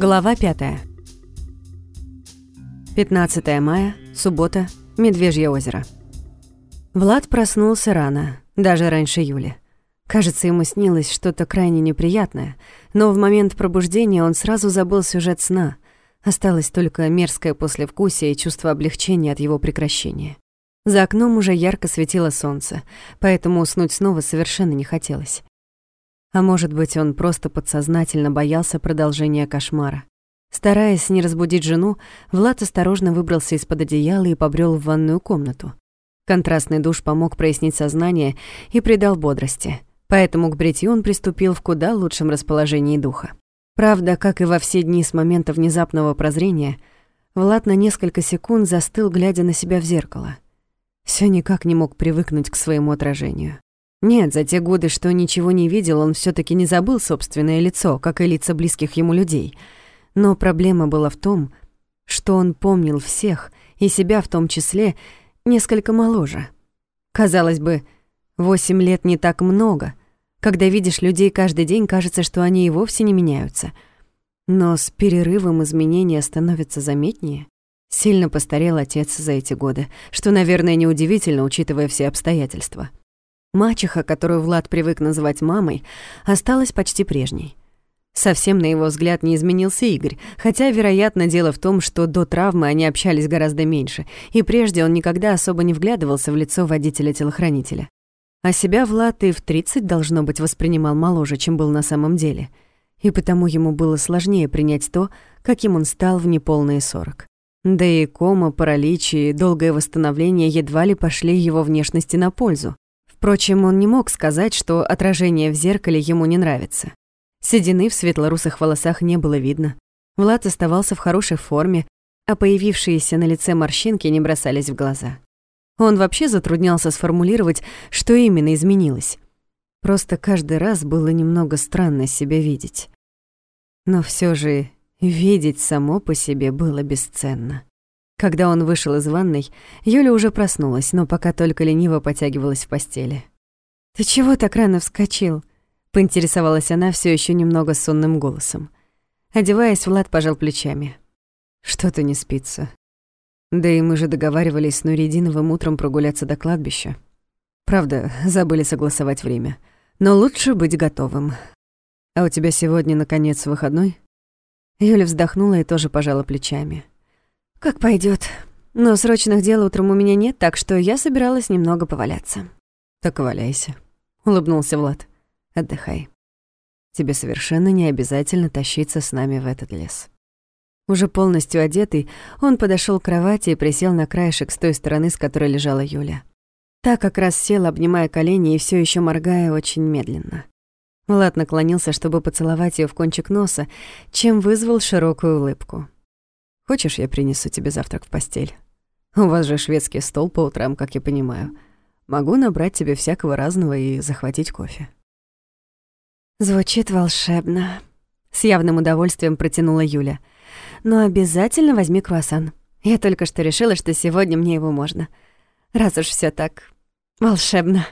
Глава 5. 15 мая, суббота, Медвежье озеро. Влад проснулся рано, даже раньше Юли. Кажется, ему снилось что-то крайне неприятное, но в момент пробуждения он сразу забыл сюжет сна. Осталось только мерзкое послевкусие и чувство облегчения от его прекращения. За окном уже ярко светило солнце, поэтому уснуть снова совершенно не хотелось. А может быть, он просто подсознательно боялся продолжения кошмара. Стараясь не разбудить жену, Влад осторожно выбрался из-под одеяла и побрел в ванную комнату. Контрастный душ помог прояснить сознание и придал бодрости, поэтому к бритью он приступил в куда лучшем расположении духа. Правда, как и во все дни с момента внезапного прозрения, Влад на несколько секунд застыл, глядя на себя в зеркало. Всё никак не мог привыкнуть к своему отражению. Нет, за те годы, что ничего не видел, он все таки не забыл собственное лицо, как и лица близких ему людей. Но проблема была в том, что он помнил всех, и себя в том числе, несколько моложе. Казалось бы, восемь лет не так много. Когда видишь людей каждый день, кажется, что они и вовсе не меняются. Но с перерывом изменения становятся заметнее. Сильно постарел отец за эти годы, что, наверное, неудивительно, учитывая все обстоятельства. Мачеха, которую Влад привык называть мамой, осталась почти прежней. Совсем, на его взгляд, не изменился Игорь, хотя, вероятно, дело в том, что до травмы они общались гораздо меньше, и прежде он никогда особо не вглядывался в лицо водителя-телохранителя. А себя Влад и в 30 должно быть воспринимал моложе, чем был на самом деле, и потому ему было сложнее принять то, каким он стал в неполные 40. Да и кома, паралич и долгое восстановление едва ли пошли его внешности на пользу. Впрочем, он не мог сказать, что отражение в зеркале ему не нравится. Седины в светлорусых волосах не было видно. Влад оставался в хорошей форме, а появившиеся на лице морщинки не бросались в глаза. Он вообще затруднялся сформулировать, что именно изменилось. Просто каждый раз было немного странно себя видеть. Но все же видеть само по себе было бесценно. Когда он вышел из ванной, Юля уже проснулась, но пока только лениво потягивалась в постели. «Ты чего так рано вскочил?» — поинтересовалась она все еще немного сонным голосом. Одеваясь, Влад пожал плечами. «Что-то не спится. Да и мы же договаривались с Нуридиновым утром прогуляться до кладбища. Правда, забыли согласовать время. Но лучше быть готовым. А у тебя сегодня, наконец, выходной?» Юля вздохнула и тоже пожала плечами. «Как пойдет. Но срочных дел утром у меня нет, так что я собиралась немного поваляться». «Так валяйся», — улыбнулся Влад. «Отдыхай. Тебе совершенно не обязательно тащиться с нами в этот лес». Уже полностью одетый, он подошел к кровати и присел на краешек с той стороны, с которой лежала Юля. Та как раз села, обнимая колени и все еще моргая очень медленно. Влад наклонился, чтобы поцеловать ее в кончик носа, чем вызвал широкую улыбку. Хочешь, я принесу тебе завтрак в постель? У вас же шведский стол по утрам, как я понимаю. Могу набрать тебе всякого разного и захватить кофе». «Звучит волшебно», — с явным удовольствием протянула Юля. «Но обязательно возьми круассан. Я только что решила, что сегодня мне его можно. Раз уж все так волшебно».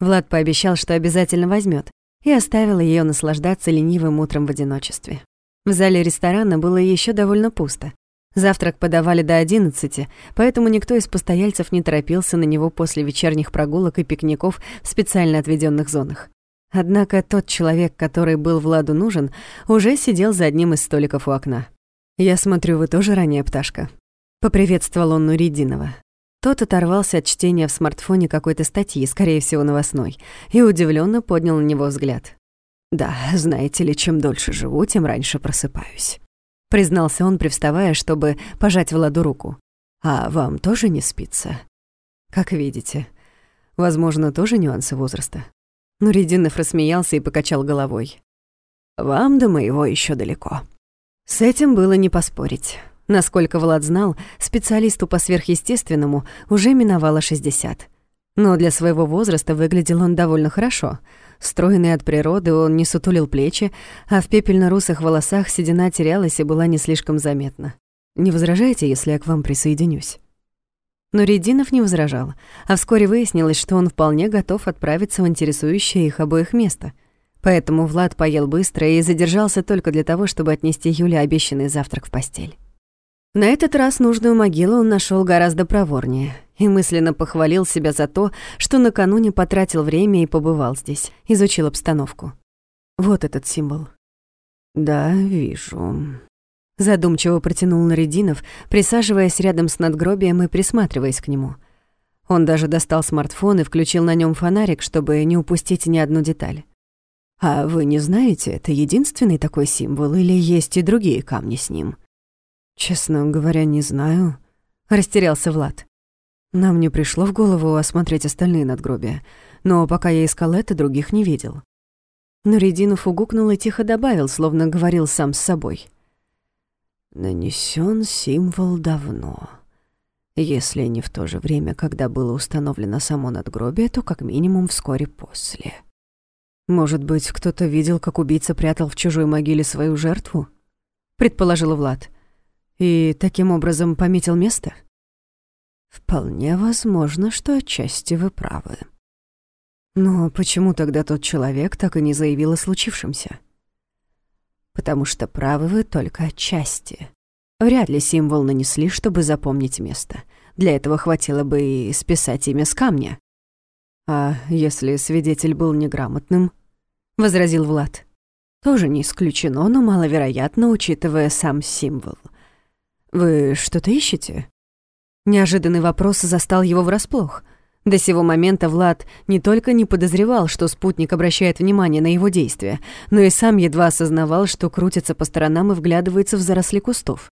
Влад пообещал, что обязательно возьмет, и оставила ее наслаждаться ленивым утром в одиночестве. В зале ресторана было еще довольно пусто. Завтрак подавали до одиннадцати, поэтому никто из постояльцев не торопился на него после вечерних прогулок и пикников в специально отведенных зонах. Однако тот человек, который был Владу нужен, уже сидел за одним из столиков у окна. «Я смотрю, вы тоже ранняя пташка», — поприветствовал он Нуридинова. Тот оторвался от чтения в смартфоне какой-то статьи, скорее всего, новостной, и удивленно поднял на него взгляд. «Да, знаете ли, чем дольше живу, тем раньше просыпаюсь» признался он, привставая, чтобы пожать Владу руку. «А вам тоже не спится?» «Как видите. Возможно, тоже нюансы возраста». Нуридинов рассмеялся и покачал головой. «Вам до моего еще далеко». С этим было не поспорить. Насколько Влад знал, специалисту по сверхъестественному уже миновало 60. Но для своего возраста выглядел он довольно хорошо — Стройный от природы, он не сутулил плечи, а в пепельно-русых волосах седина терялась и была не слишком заметна. «Не возражаете, если я к вам присоединюсь?» Но Рединов не возражал, а вскоре выяснилось, что он вполне готов отправиться в интересующее их обоих место. Поэтому Влад поел быстро и задержался только для того, чтобы отнести Юле обещанный завтрак в постель. На этот раз нужную могилу он нашел гораздо проворнее и мысленно похвалил себя за то, что накануне потратил время и побывал здесь, изучил обстановку. Вот этот символ. «Да, вижу», — задумчиво протянул Нарядинов, присаживаясь рядом с надгробием и присматриваясь к нему. Он даже достал смартфон и включил на нем фонарик, чтобы не упустить ни одну деталь. «А вы не знаете, это единственный такой символ или есть и другие камни с ним?» «Честно говоря, не знаю», — растерялся Влад. Нам не пришло в голову осмотреть остальные надгробия, но пока я искал это, других не видел. Но Рединов угукнул и тихо добавил, словно говорил сам с собой. Нанесен символ давно. Если не в то же время, когда было установлено само надгробие, то как минимум вскоре после. Может быть, кто-то видел, как убийца прятал в чужой могиле свою жертву? Предположил Влад. И таким образом пометил место? Вполне возможно, что отчасти вы правы. Но почему тогда тот человек так и не заявил о случившемся? Потому что правы вы только отчасти. Вряд ли символ нанесли, чтобы запомнить место. Для этого хватило бы и списать имя с камня. А если свидетель был неграмотным? Возразил Влад. Тоже не исключено, но маловероятно, учитывая сам символ — «Вы что-то ищете?» Неожиданный вопрос застал его врасплох. До сего момента Влад не только не подозревал, что спутник обращает внимание на его действия, но и сам едва осознавал, что крутится по сторонам и вглядывается в заросли кустов.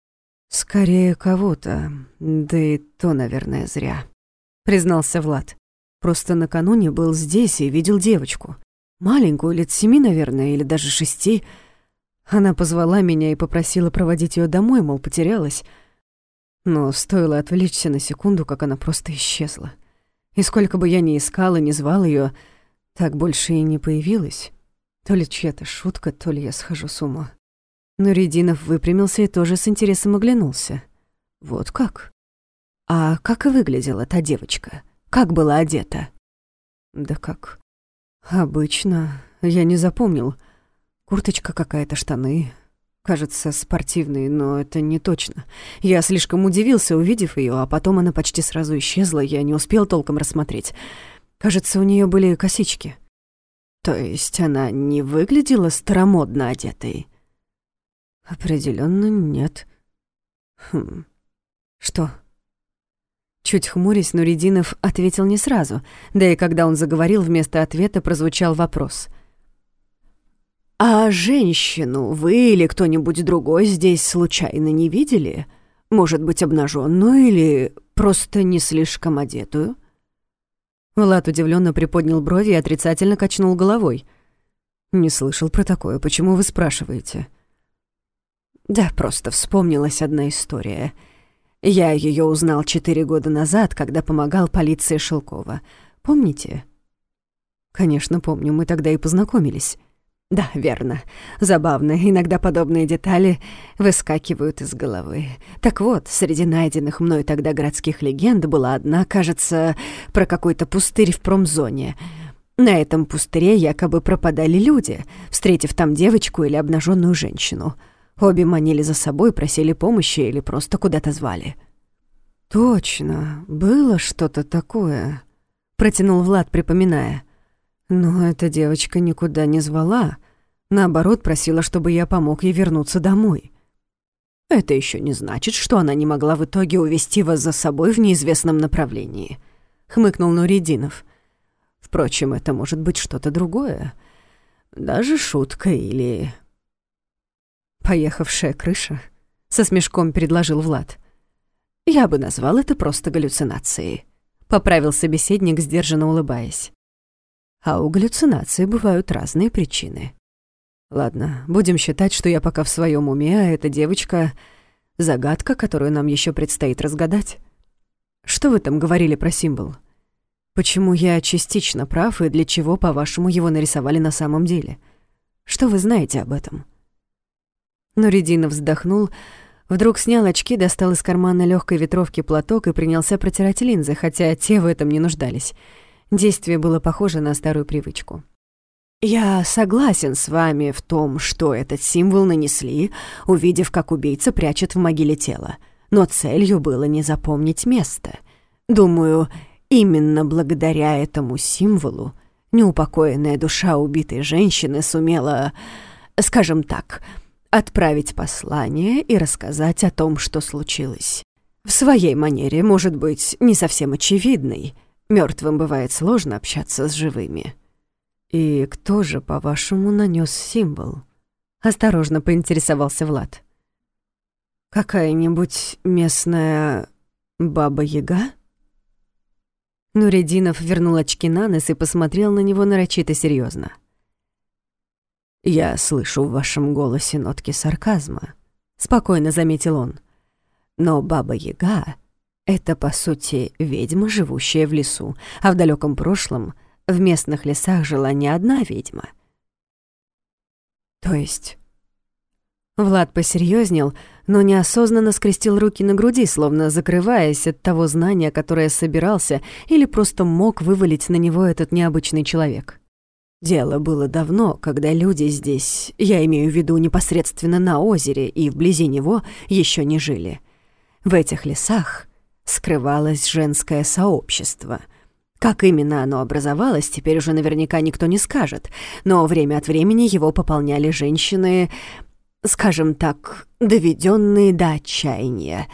«Скорее кого-то, да и то, наверное, зря», — признался Влад. «Просто накануне был здесь и видел девочку. Маленькую, лет семи, наверное, или даже шести, — она позвала меня и попросила проводить ее домой, мол, потерялась. Но стоило отвлечься на секунду, как она просто исчезла. И сколько бы я ни искал и ни звал ее, так больше и не появилась. То ли чья-то шутка, то ли я схожу с ума. Но Рединов выпрямился и тоже с интересом оглянулся. Вот как? А как и выглядела та девочка? Как была одета? Да как? Обычно. Я не запомнил. Курточка какая-то, штаны. Кажется, спортивные, но это не точно. Я слишком удивился, увидев ее, а потом она почти сразу исчезла, я не успел толком рассмотреть. Кажется, у нее были косички. То есть она не выглядела старомодно одетой? Определенно нет. Хм. Что? Чуть хмурясь, Нуридинов ответил не сразу, да и когда он заговорил, вместо ответа прозвучал вопрос — «А женщину вы или кто-нибудь другой здесь случайно не видели? Может быть, обнаженную или просто не слишком одетую?» Влад удивленно приподнял брови и отрицательно качнул головой. «Не слышал про такое. Почему вы спрашиваете?» «Да, просто вспомнилась одна история. Я ее узнал четыре года назад, когда помогал полиции Шелкова. Помните?» «Конечно, помню. Мы тогда и познакомились». Да, верно. Забавно, иногда подобные детали выскакивают из головы. Так вот, среди найденных мной тогда городских легенд была одна, кажется, про какой-то пустырь в промзоне. На этом пустыре якобы пропадали люди, встретив там девочку или обнаженную женщину. Обе манили за собой, просили помощи или просто куда-то звали. «Точно, было что-то такое», — протянул Влад, припоминая. Но эта девочка никуда не звала. Наоборот, просила, чтобы я помог ей вернуться домой. Это еще не значит, что она не могла в итоге увести вас за собой в неизвестном направлении, хмыкнул Нуридинов. Впрочем, это может быть что-то другое. Даже шутка или... Поехавшая крыша, со смешком предложил Влад. Я бы назвал это просто галлюцинацией. Поправил собеседник, сдержанно улыбаясь. А у галлюцинаций бывают разные причины. Ладно, будем считать, что я пока в своем уме, а эта девочка — загадка, которую нам еще предстоит разгадать. Что вы там говорили про символ? Почему я частично прав и для чего, по-вашему, его нарисовали на самом деле? Что вы знаете об этом?» Нуридинов вздохнул, вдруг снял очки, достал из кармана легкой ветровки платок и принялся протирать линзы, хотя те в этом не нуждались — Действие было похоже на старую привычку. «Я согласен с вами в том, что этот символ нанесли, увидев, как убийца прячет в могиле тело. Но целью было не запомнить место. Думаю, именно благодаря этому символу неупокоенная душа убитой женщины сумела, скажем так, отправить послание и рассказать о том, что случилось. В своей манере, может быть, не совсем очевидной. Мертвым бывает сложно общаться с живыми». «И кто же, по-вашему, нанес символ?» — осторожно поинтересовался Влад. «Какая-нибудь местная баба-яга?» Нуридинов вернул очки на нос и посмотрел на него нарочито серьезно. «Я слышу в вашем голосе нотки сарказма», — спокойно заметил он. «Но баба-яга — это, по сути, ведьма, живущая в лесу, а в далеком прошлом — в местных лесах жила не одна ведьма. То есть... Влад посерьезнел, но неосознанно скрестил руки на груди, словно закрываясь от того знания, которое собирался или просто мог вывалить на него этот необычный человек. Дело было давно, когда люди здесь, я имею в виду непосредственно на озере и вблизи него, еще не жили. В этих лесах скрывалось женское сообщество — как именно оно образовалось, теперь уже наверняка никто не скажет, но время от времени его пополняли женщины, скажем так, доведенные до отчаяния,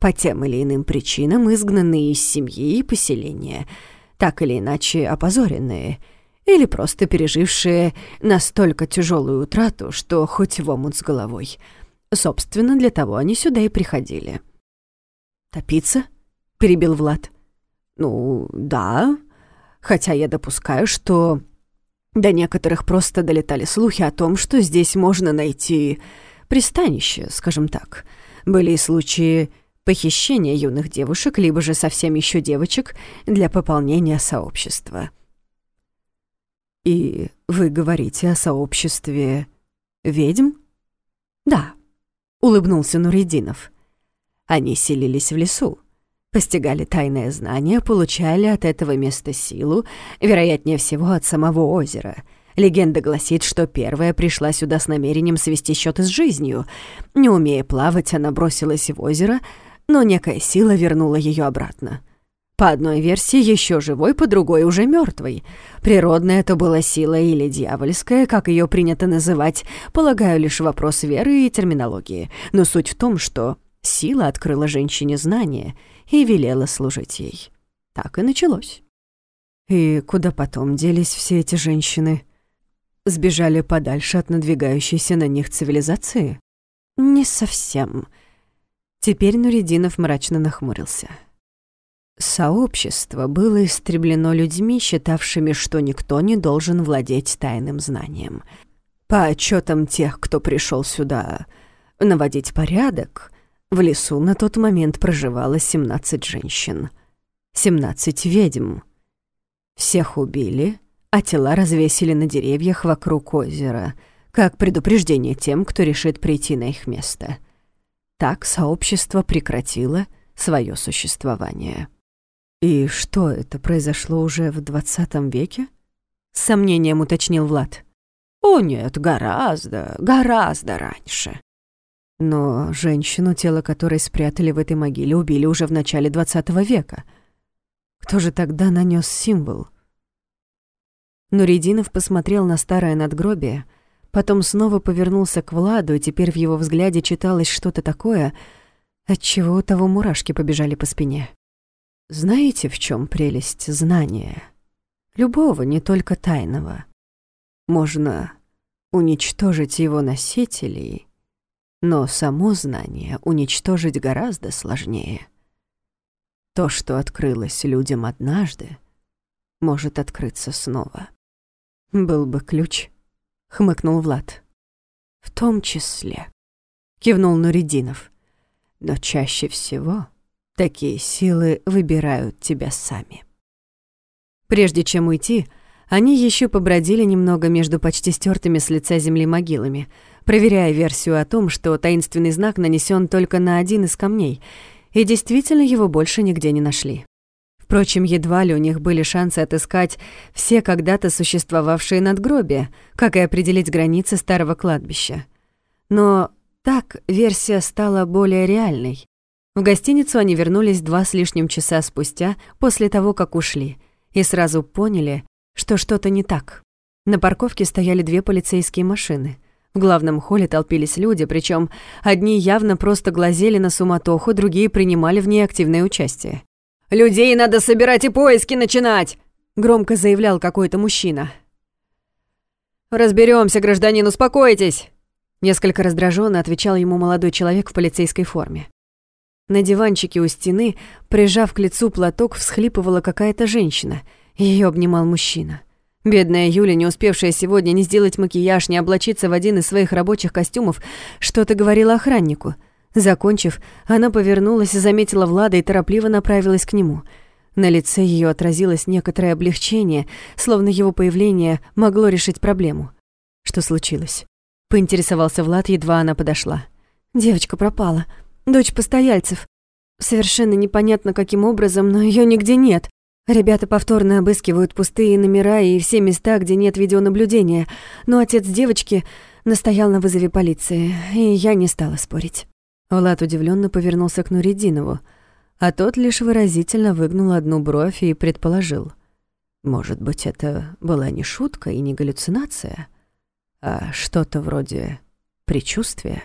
по тем или иным причинам изгнанные из семьи и поселения, так или иначе опозоренные, или просто пережившие настолько тяжелую утрату, что хоть в омут с головой. Собственно, для того они сюда и приходили. «Топиться?» — перебил Влад. Ну, да. Хотя я допускаю, что до некоторых просто долетали слухи о том, что здесь можно найти пристанище, скажем так. Были и случаи похищения юных девушек, либо же совсем еще девочек для пополнения сообщества. И вы говорите о сообществе ведьм? Да, улыбнулся Нуридинов. Они селились в лесу постигали тайное знание, получали от этого места силу, вероятнее всего, от самого озера. Легенда гласит, что первая пришла сюда с намерением свести счеты с жизнью. Не умея плавать, она бросилась в озеро, но некая сила вернула ее обратно. По одной версии еще живой, по другой уже мертвой. Природная это была сила или дьявольская, как ее принято называть, полагаю, лишь вопрос веры и терминологии. Но суть в том, что сила открыла женщине знание — и велела служить ей. Так и началось. И куда потом делись все эти женщины? Сбежали подальше от надвигающейся на них цивилизации? Не совсем. Теперь Нуридинов мрачно нахмурился. Сообщество было истреблено людьми, считавшими, что никто не должен владеть тайным знанием. По отчетам тех, кто пришел сюда наводить порядок, в лесу на тот момент проживало 17 женщин. 17 ведьм. Всех убили, а тела развесили на деревьях вокруг озера, как предупреждение тем, кто решит прийти на их место. Так сообщество прекратило свое существование. «И что, это произошло уже в двадцатом веке?» — с сомнением уточнил Влад. «О нет, гораздо, гораздо раньше. Но женщину, тело которой спрятали в этой могиле, убили уже в начале двадцатого века. Кто же тогда нанес символ? Нуридинов посмотрел на старое надгробие, потом снова повернулся к Владу, и теперь в его взгляде читалось что-то такое, от чего у того мурашки побежали по спине. Знаете, в чем прелесть знания? Любого, не только тайного. Можно уничтожить его носителей — но само знание уничтожить гораздо сложнее. То, что открылось людям однажды, может открыться снова. «Был бы ключ», — хмыкнул Влад. «В том числе», — кивнул Нуридинов. «Но чаще всего такие силы выбирают тебя сами». Прежде чем уйти, они еще побродили немного между почти стертыми с лица земли могилами — проверяя версию о том, что таинственный знак нанесен только на один из камней, и действительно его больше нигде не нашли. Впрочем, едва ли у них были шансы отыскать все когда-то существовавшие надгробия, как и определить границы старого кладбища. Но так версия стала более реальной. В гостиницу они вернулись два с лишним часа спустя после того, как ушли, и сразу поняли, что что-то не так. На парковке стояли две полицейские машины. В главном холле толпились люди, причем одни явно просто глазели на суматоху, другие принимали в ней активное участие. «Людей надо собирать и поиски начинать!» — громко заявлял какой-то мужчина. Разберемся, гражданин, успокойтесь!» Несколько раздраженно отвечал ему молодой человек в полицейской форме. На диванчике у стены, прижав к лицу платок, всхлипывала какая-то женщина. Ее обнимал мужчина. Бедная Юля, не успевшая сегодня ни сделать макияж, ни облачиться в один из своих рабочих костюмов, что-то говорила охраннику. Закончив, она повернулась, заметила Влада и торопливо направилась к нему. На лице ее отразилось некоторое облегчение, словно его появление могло решить проблему. Что случилось? Поинтересовался Влад, едва она подошла. Девочка пропала. Дочь постояльцев. Совершенно непонятно, каким образом, но ее нигде нет. Ребята повторно обыскивают пустые номера и все места, где нет видеонаблюдения, но отец девочки настоял на вызове полиции, и я не стала спорить. Влад удивленно повернулся к Нуридинову, а тот лишь выразительно выгнул одну бровь и предположил. Может быть, это была не шутка и не галлюцинация, а что-то вроде предчувствия?